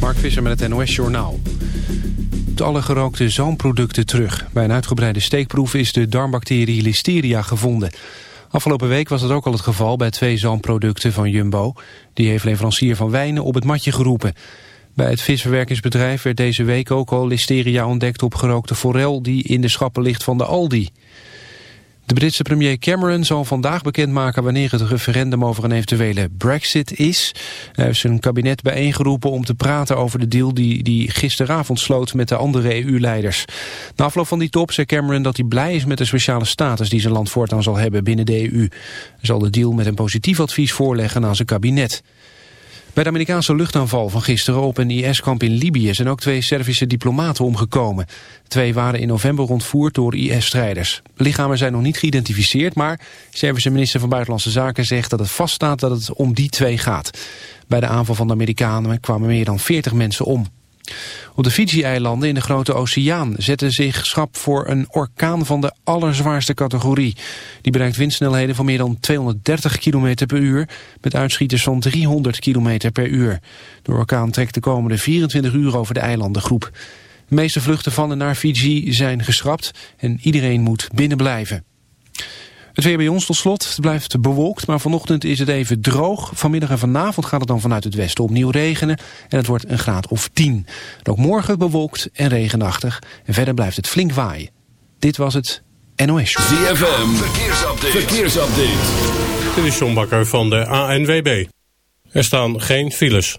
Mark Visser met het NOS Journaal. Alle gerookte zalmproducten terug. Bij een uitgebreide steekproef is de darmbacterie Listeria gevonden. Afgelopen week was dat ook al het geval bij twee zalmproducten van Jumbo. Die heeft leverancier van wijnen op het matje geroepen. Bij het visverwerkingsbedrijf werd deze week ook al Listeria ontdekt op gerookte forel... die in de schappen ligt van de Aldi. De Britse premier Cameron zal vandaag bekendmaken wanneer het referendum over een eventuele brexit is. Hij heeft zijn kabinet bijeengeroepen om te praten over de deal die gisteravond sloot met de andere EU-leiders. Na afloop van die top zei Cameron dat hij blij is met de speciale status die zijn land voortaan zal hebben binnen de EU. Hij zal de deal met een positief advies voorleggen aan zijn kabinet. Bij de Amerikaanse luchtaanval van gisteren op een IS-kamp in Libië zijn ook twee Servische diplomaten omgekomen. Twee waren in november ontvoerd door IS-strijders. Lichamen zijn nog niet geïdentificeerd, maar Servische minister van Buitenlandse Zaken zegt dat het vaststaat dat het om die twee gaat. Bij de aanval van de Amerikanen kwamen meer dan 40 mensen om. Op de Fiji-eilanden in de Grote Oceaan zetten zich schrap voor een orkaan van de allerzwaarste categorie. Die bereikt windsnelheden van meer dan 230 km per uur met uitschieters van 300 km per uur. De orkaan trekt de komende 24 uur over de eilandengroep. De meeste vluchten van en naar Fiji zijn geschrapt en iedereen moet binnen blijven. Het weer bij ons tot slot. Het blijft bewolkt, maar vanochtend is het even droog. Vanmiddag en vanavond gaat het dan vanuit het westen opnieuw regenen. En het wordt een graad of 10. ook morgen bewolkt en regenachtig. En verder blijft het flink waaien. Dit was het NOS Show. ZFM, verkeersupdate. verkeersupdate. Dit is John Bakker van de ANWB. Er staan geen files.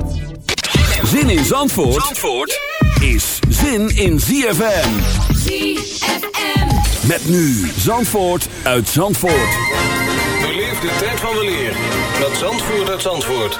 Zin in Zandvoort, Zandvoort is zin in ZFM. ZFM. Met nu Zandvoort uit Zandvoort. Beleef de tijd van de leer met Zandvoort uit Zandvoort.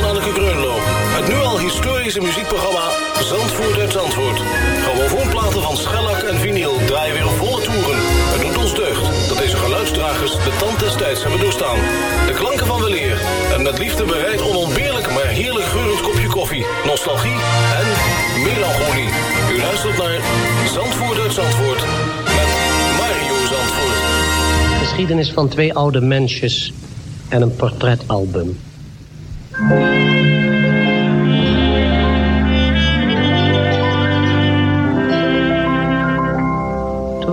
Het nu al historische muziekprogramma Zandvoort uit Zandvoort. Grammofoonplaten van schellak en vinyl draaien weer volle toeren. Het doet ons deugd dat deze geluidsdragers de tand des tijds hebben doorstaan. De klanken van weleer en met liefde bereid onontbeerlijk maar heerlijk geurend kopje koffie, nostalgie en melancholie. U luistert naar Zandvoort uit Zandvoort met Mario Zandvoort. Geschiedenis van twee oude mensjes en een portretalbum.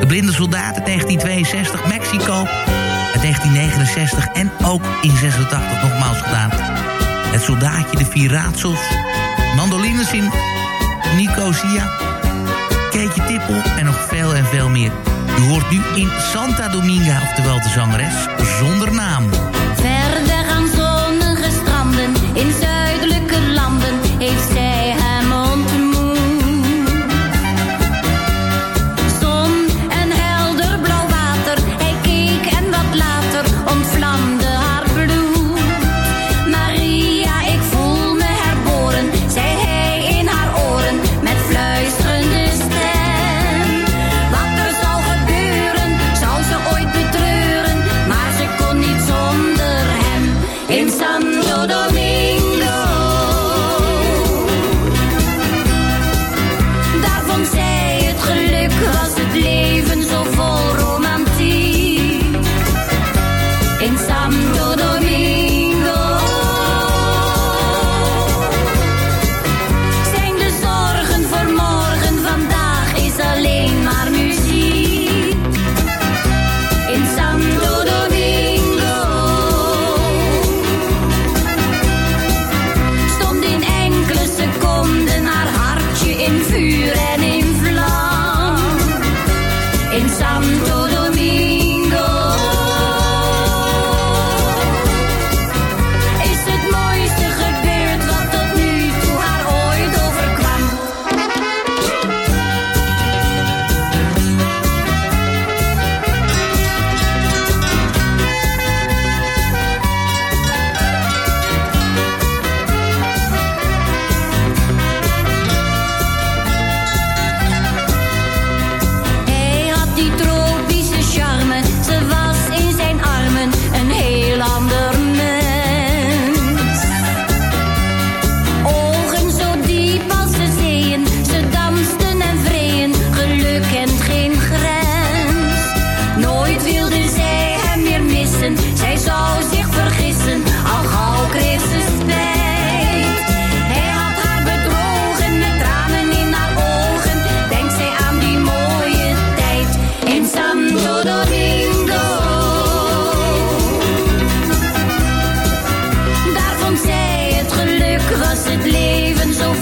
De blinde soldaat uit 1962. Mexico uit 1969. En ook in 86 nogmaals gedaan. Het soldaatje, de vier raadsels. Mandolines in Nicosia. Keetje Tippel en nog veel en veel meer. U hoort nu in Santa Dominga, oftewel de zangeres, zonder naam.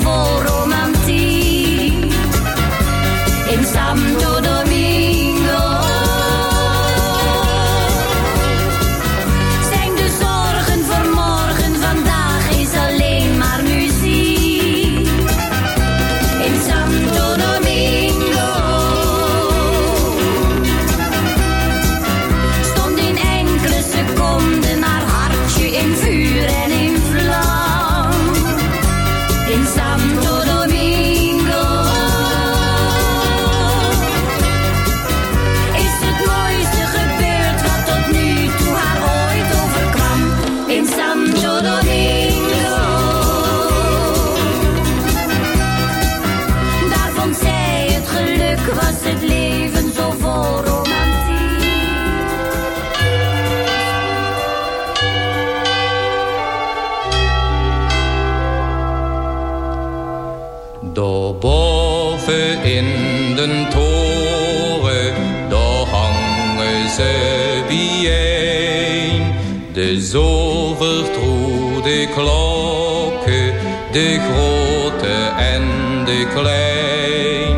vol klokken, de grote en de klein.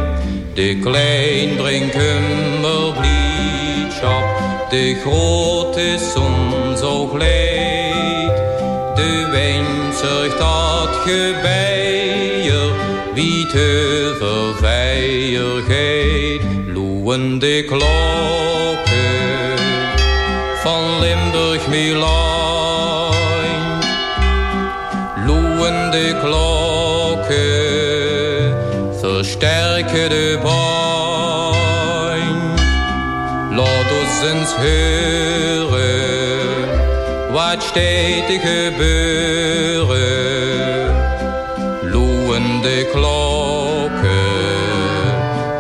De klein brengt kummerbliedschap, de grote zon zo gleed. De wijn zorgt dat gebeier, wie te verveiligheid. Loeien de klokken van Limburg Milaan. Versterken de baan. Laat ons eens horen, wat steeds te gebeuren. Loeien de klokken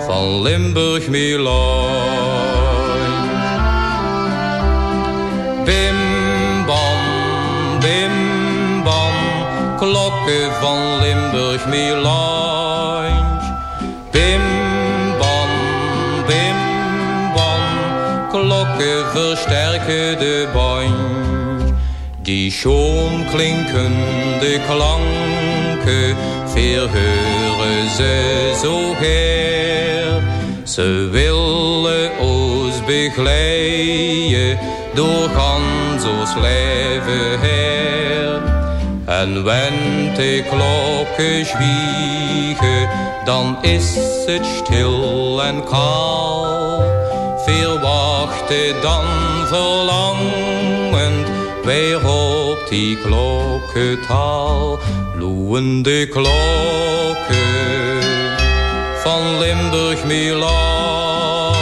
van Limburg Milaan. Bim bam, bim bam, klokken van Limburg Milaan. Die schoon klinkende klanken, verheuren ze zo her. Ze willen ons begeleiden door ons leven her. En wenn de klokken zwiegen, dan is het stil en kaal. Veel wachten dan verlangend, weer op die klokkentaal. Loeien de klokken van Limburg Milaan.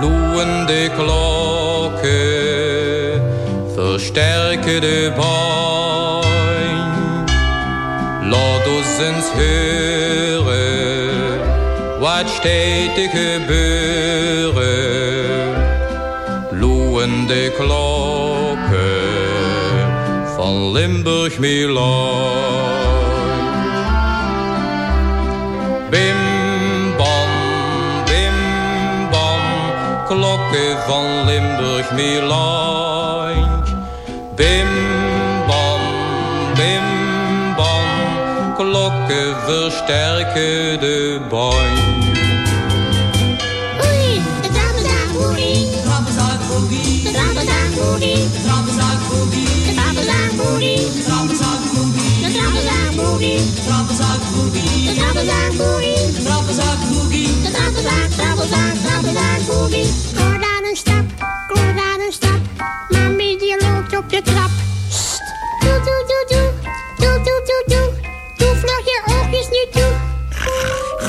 Loeien de klokken, versterken de baan. Laat ons eens horen, wat steeds te gebeuren. Loeien de klokken van Limburg Milaan. Bim bam, bim bam, klokken van Limburg Milaan. Bim bam, bim bam, klokken versterken de band. Trappenzakboogie. De trappenzakboogie. De trappenzakboogie. De trappenzakboogie. De trappenzakboogie. De trappenzakboogie. De trappenzakboogie. De trappenzakboogie. De trappenzakboogie. De trappenzak, trappenzak, trappenzakboogie. Hoor daar een stap, hoor daar een stap. Mami die loopt op de trap. Sst. Doe, doe, doe, doe. Doe, doe, doe, doe. Doe vlug je oogjes nu toe.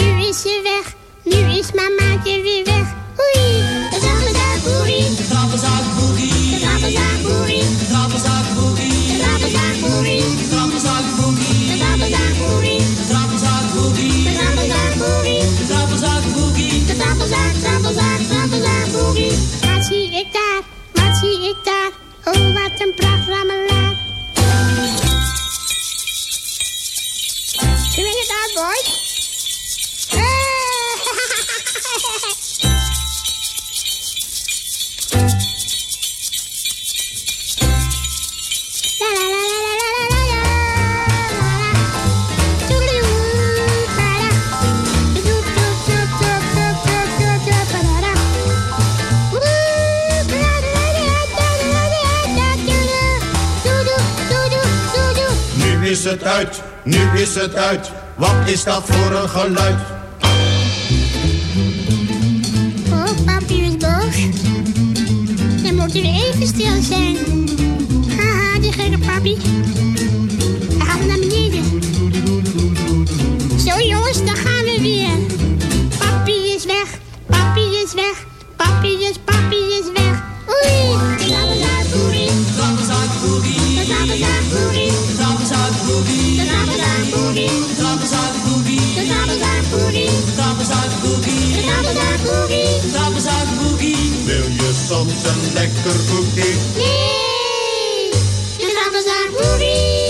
nu is ze weg. Nu is mamaatje weer weg. Oei, de trappenzakboogie. De trappenzakboogie. De trappenzakboogie. De trappenzakboogie. De trappenzakboogie. De trappenzakboogie. De trappenzakboogie. De trappenzakboogie. De trappenzakboogie. De trappenzakboogie. De trappenzak, trappenzak, trappenzakboogie. Wat zie ik daar? Wat zie ik daar? Oh, wat een pracht rammelaar. het uit, nu is het uit. Wat is dat voor een geluid? Oh, papi is boos. Dan moet je weer even stil zijn. Ha, die gekke papi. Gaan gaat naar beneden. Zo jongens, daar gaan we weer. Papi is weg, papi is weg. Papi is, papi is weg. Oei! Zabba, zijn oei. Zabba, boogie. De zappenzak boogie. De zappenzak boogie. De zappenzak boogie. De zappenzak boogie. De boogie. De boogie. Wil je soms een lekker boogie? Nee, de boogie.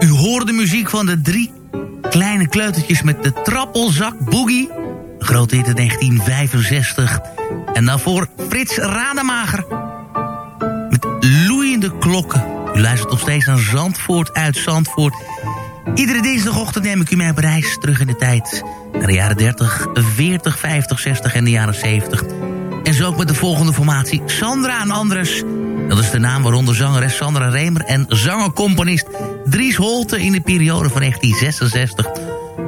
U hoort de muziek van de drie kleine kleutertjes met de trappelzak boogie. Groot hit 1965. En daarvoor Frits Rademager Loeiende klokken. U luistert nog steeds naar Zandvoort uit Zandvoort. Iedere dinsdagochtend neem ik u mee op reis terug in de tijd. Naar de jaren 30, 40, 50, 60 en de jaren 70. En zo ook met de volgende formatie. Sandra en Andres. Dat is de naam waaronder zangeres Sandra Remer... en zangercomponist Dries Holte in de periode van 1966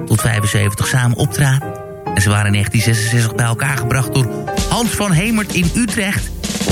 tot 75 samen optraden. En ze waren in 1966 bij elkaar gebracht door Hans van Hemert in Utrecht.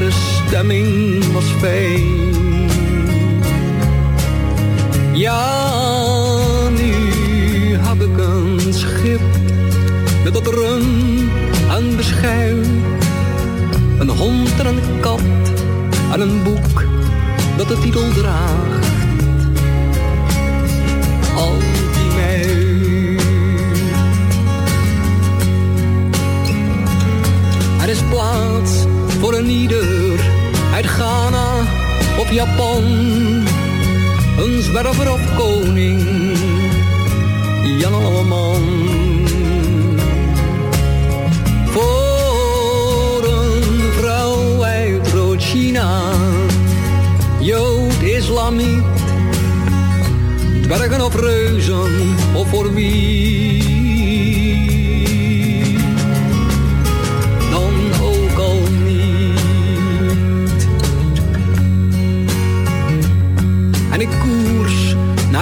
De stemming was fijn. Ja, nu heb ik een schip met dat rum en beschuit. Een hond en een kat en een boek dat de titel draagt. Uit Ghana of Japan. Een zwerver of koning, Jan Alleman. Voor een vrouw uit Rood-China, Jood, Islamiet. Dwergen of reuzen, of voor wie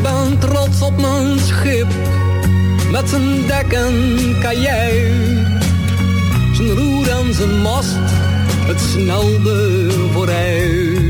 Ik ben trots op mijn schip met zijn dek en kajuit, zijn roer en zijn mast, het snelde vooruit.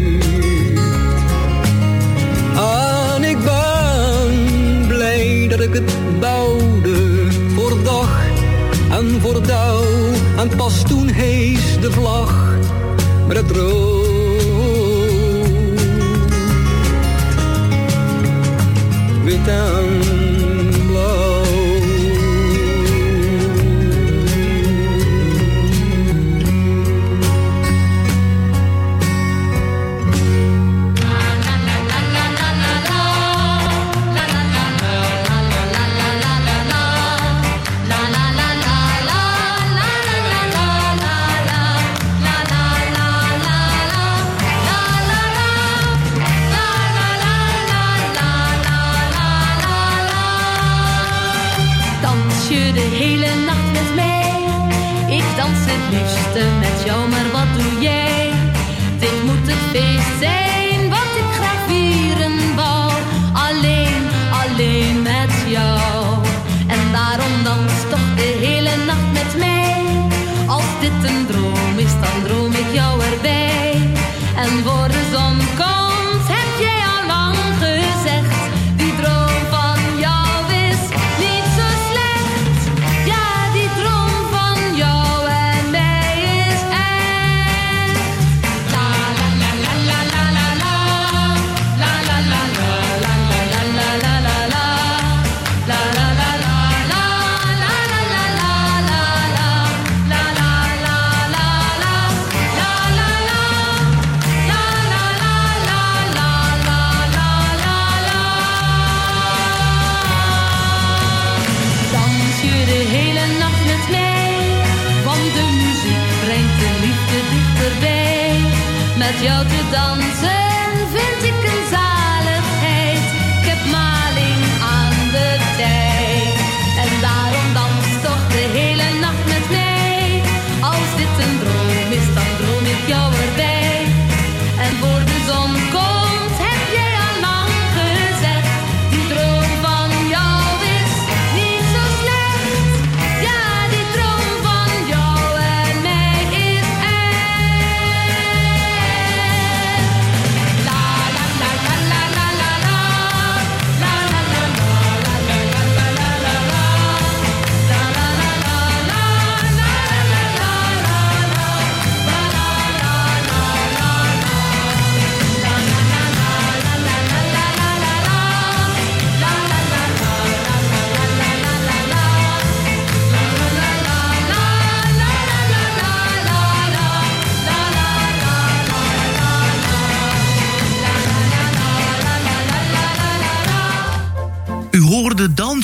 Jou te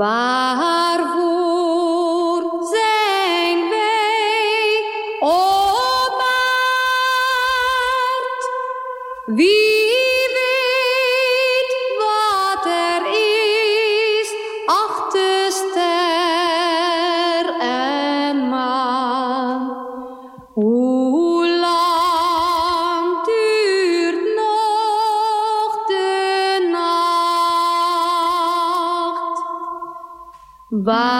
Waarvoor Waar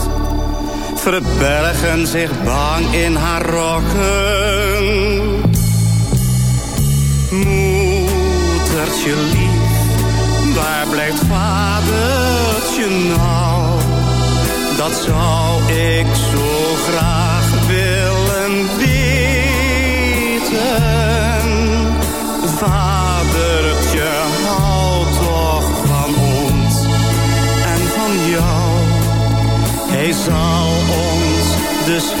Verbergen zich bang in haar rokken. Moedertje lief, waar blijft vadertje nou? Dat zou ik zo graag willen weten. Vadertje, dus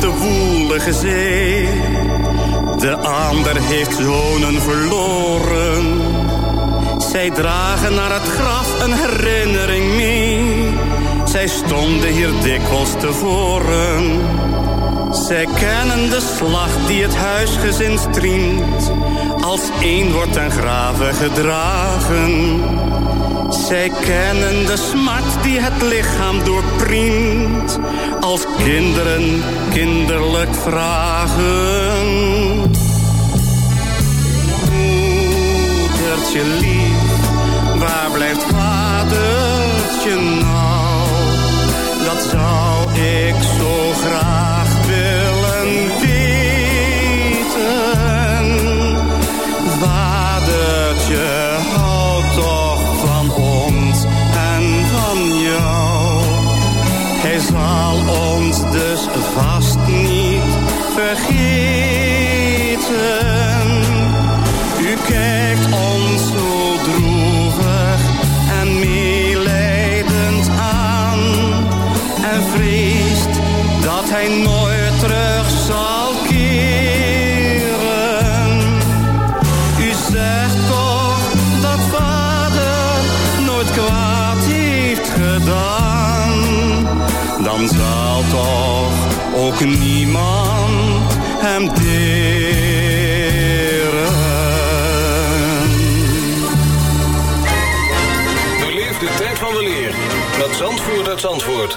de woelige zee. De ander heeft zonen verloren. Zij dragen naar het graf een herinnering mee. Zij stonden hier dikwijls tevoren. Zij kennen de slag die het huisgezin striemt. Als één wordt ten grave gedragen. Zij kennen de smart die het lichaam doorpriemt. Als kinderen kinderlijk vragen. Moedertje lief, waar blijft vadertje nou? Dat zou ik zo graag zal ons dus vast niet vergeten. U kijkt ons zo droevig en meelijdend aan. En vreest dat hij nooit terug zal keren. U zegt toch dat vader nooit kwaad heeft gedaan. Dan zal toch ook niemand hem deren. Beleef de tijd van de leer met Zandvoort uit Zandvoort.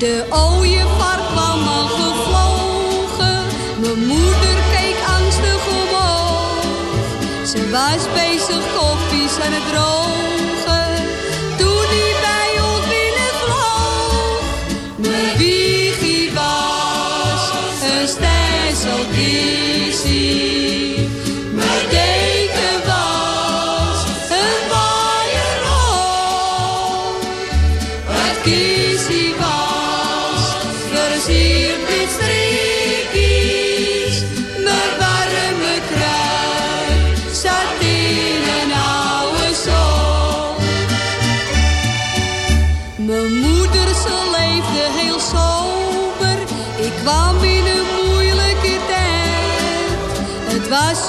De ooievaar kwam al gevlogen, mijn moeder keek angstig omhoog. Ze was bezig koffies aan het drogen, toen hij bij ons binnenvloog. Mijn wiegie was een stijlselkiesie,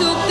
Het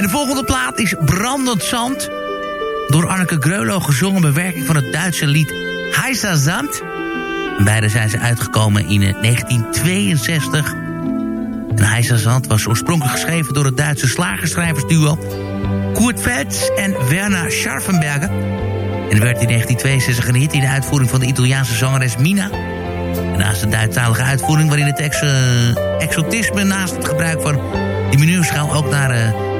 En de volgende plaat is Brandend Zand. Door Anneke Greulow gezongen bewerking van het Duitse lied Heisa Zand. En beide zijn ze uitgekomen in eh, 1962. En Heisa Zand was oorspronkelijk geschreven door het Duitse slagerschrijversduo... Kurt Velds en Werner Scharfenberger. En werd in 1962 een hit in de uitvoering van de Italiaanse zangeres Mina... En naast de Duitsstalige uitvoering waarin het ex, eh, exotisme... naast het gebruik van die menuurschaal ook naar eh,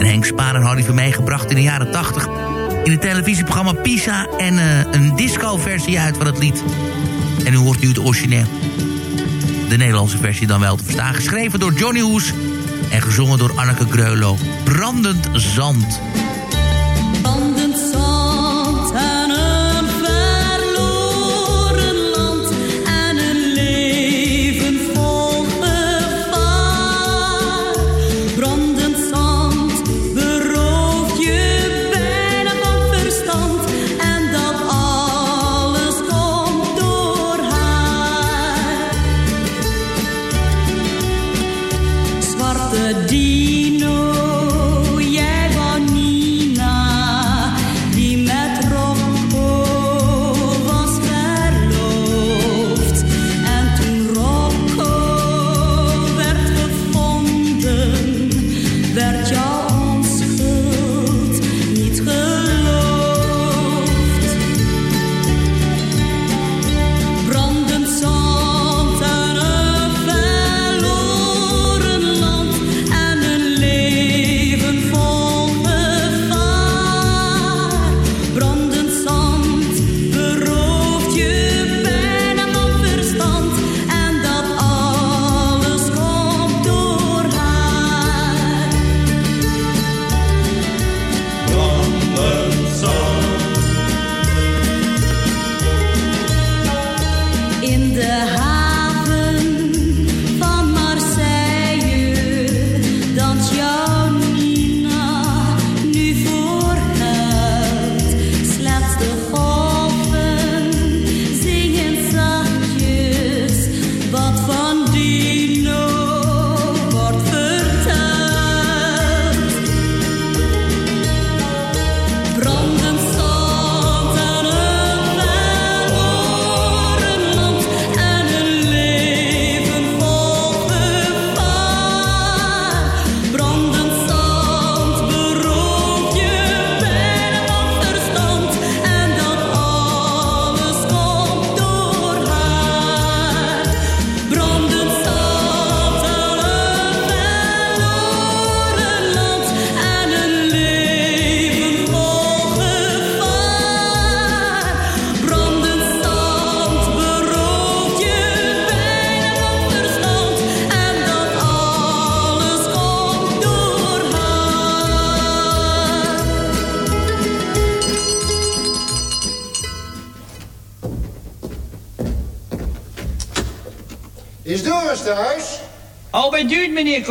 En Henk Spaar en Harry van meegebracht in de jaren 80. In het televisieprogramma Pisa. En uh, een disco-versie uit van het lied. En u hoort nu het origineel. De Nederlandse versie dan wel te verstaan. Geschreven door Johnny Hoes. En gezongen door Anneke Greulow. Brandend Zand.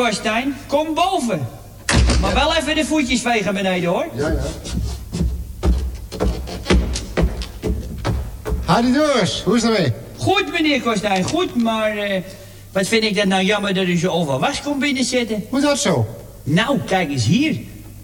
Korstijn. Kom boven. Maar wel even de voetjes vegen beneden, hoor. Ja, ja. Hadi Doris, hoe is het ermee? Goed, meneer Korstijn, goed, maar... eh, wat vind ik dat nou jammer dat u zo overwas komt binnenzitten. Hoe dat zo? Nou, kijk eens hier.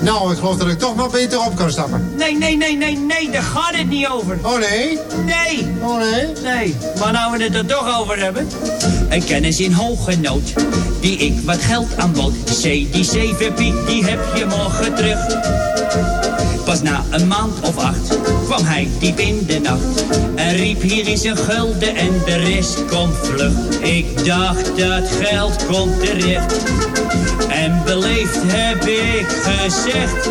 Nou, ik geloof dat ik toch maar beter op kan stappen. Nee, nee, nee, nee, nee, daar gaat het niet over. Oh nee? Nee. Oh nee? Nee, maar nou we het er toch over hebben. Een kennis in hoge nood, die ik wat geld aanbood. C, die 7 piek, die heb je morgen terug. Pas na een maand of acht kwam hij diep in de nacht. En riep hier is een gulden en de rest komt vlug. Ik dacht dat geld komt terecht. En beleefd heb ik gezegd.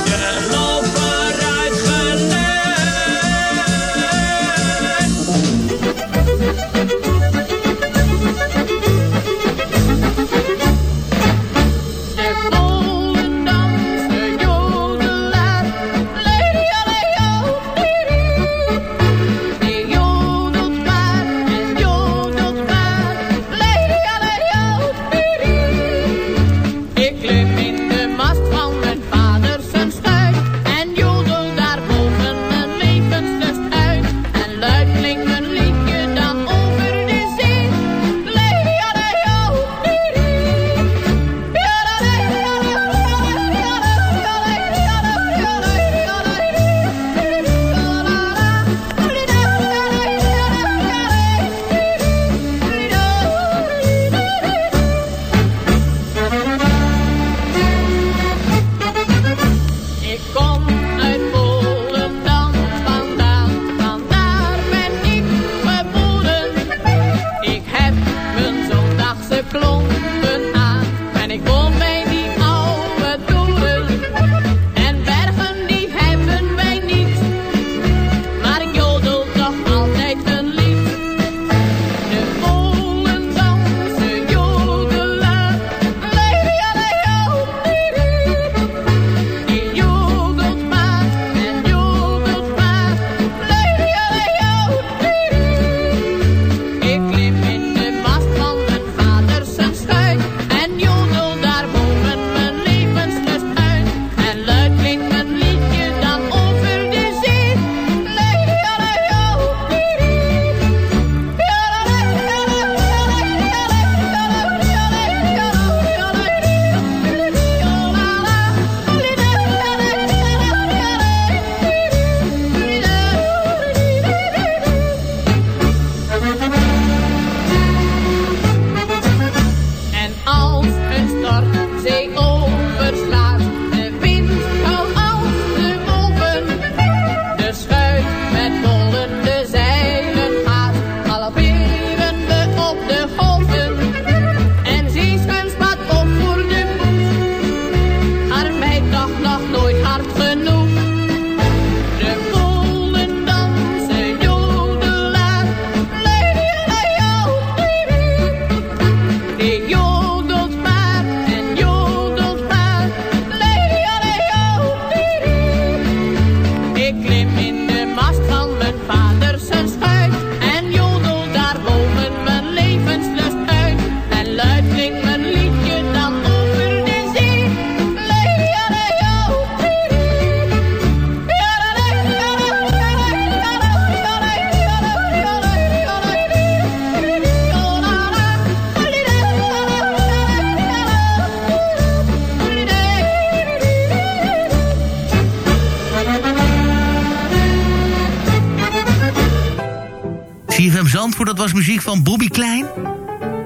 was muziek van Bobby Klein.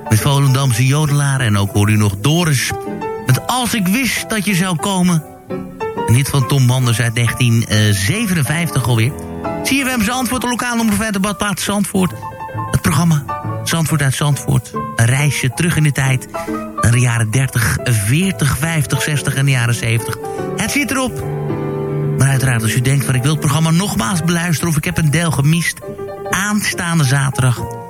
Met Volendamse jodelaar en ook hoor u nog Doris. Met Als ik wist dat je zou komen. Hit van Tom Manders uit 1957 alweer. CFM Zandvoort, de lokale uit de badplaats Zandvoort. programma Zandvoort uit Zandvoort. Een reisje terug in de tijd. Naar de jaren 30, 40, 50, 60 en de jaren 70. Het zit erop. Maar uiteraard als u denkt van ik wil het programma nogmaals beluisteren... of ik heb een deel gemist... aanstaande zaterdag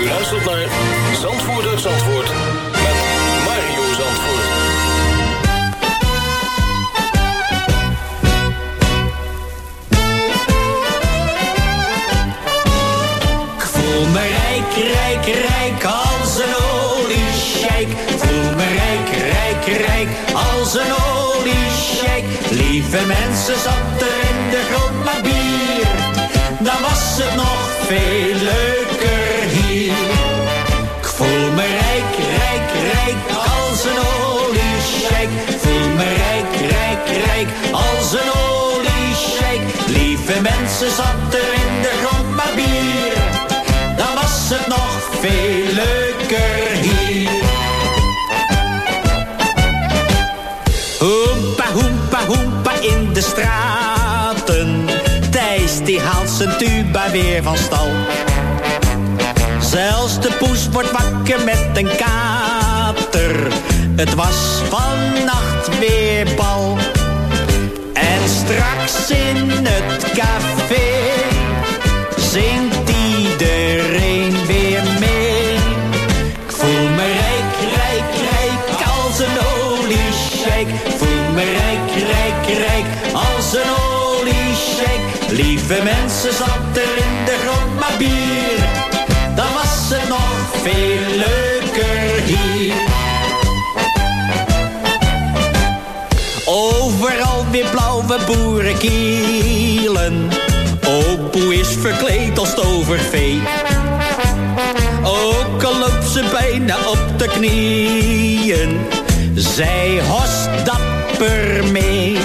U luistert naar Zandvoort uit met Mario Zandvoort. Ik voel me rijk, rijk, rijk als een oliesjeik. Ik voel me rijk, rijk, rijk als een oliesjeik. Lieve mensen, zat er in de grond maar bier. dan was het nog veel leuker hier. Ik voel me rijk, rijk, rijk als een oliesjeik. Ik voel me rijk, rijk, rijk als een oliesjeik. Lieve mensen, zat er in de grond maar bier. Dan was het nog veel leuker hier. Hoempa, hoempa, hoempa in de straten. Thijs die haalt zijn tuba weer van stal. Zelfs de poes wordt wakker met een kater. Het was vannacht weer bal. En straks in het café boerenkielen. Opoe is verkleed als tovervee. Ook al loopt ze bijna op de knieën. Zij host dapper mee.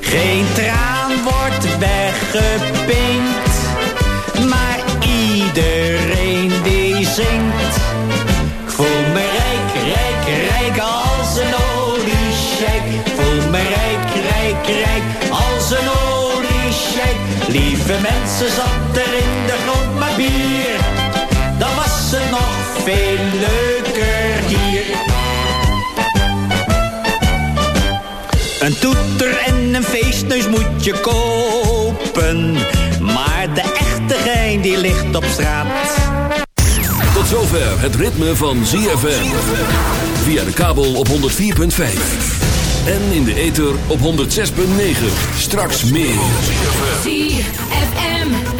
Geen traan wordt weggepinkt. Maar iedereen die zingt. Lieve mensen, zat er in de grond maar bier. Dan was het nog veel leuker hier. Een toeter en een feestneus moet je kopen. Maar de echte gein die ligt op straat. Tot zover het ritme van ZFM. Via de kabel op 104.5. En in de ether op 106.9. Straks meer.